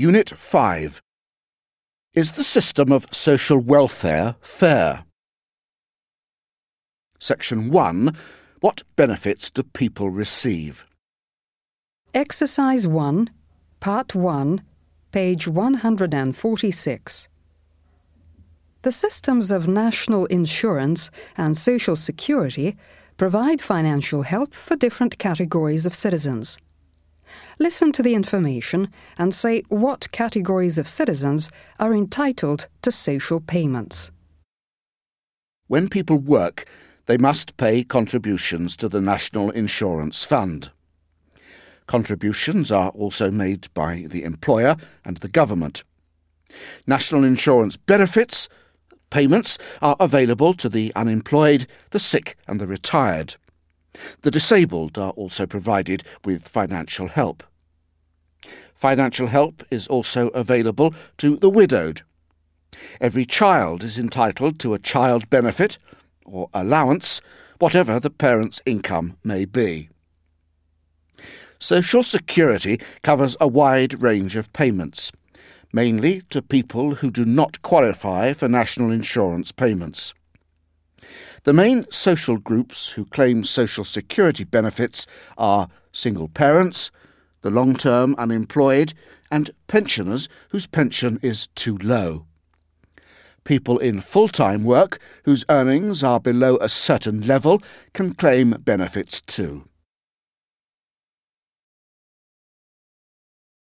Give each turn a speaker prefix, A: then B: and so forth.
A: Unit 5. Is the system of social welfare fair? Section 1. What benefits do people receive?
B: Exercise 1, Part 1, page 146. The systems of national insurance and social security provide financial help for different categories of citizens. Listen to the information and say what categories of citizens are entitled to social payments.
A: When people work, they must pay contributions to the National Insurance Fund. Contributions are also made by the employer and the government. National insurance benefits payments are available to the unemployed, the sick, and the retired. The disabled are also provided with financial help. Financial help is also available to the widowed. Every child is entitled to a child benefit or allowance, whatever the parent's income may be. Social Security covers a wide range of payments, mainly to people who do not qualify for national insurance payments. The main social groups who claim Social Security benefits are single parents, the long term unemployed, and pensioners whose pension is too low. People in full time work whose earnings are below a certain level can claim benefits too.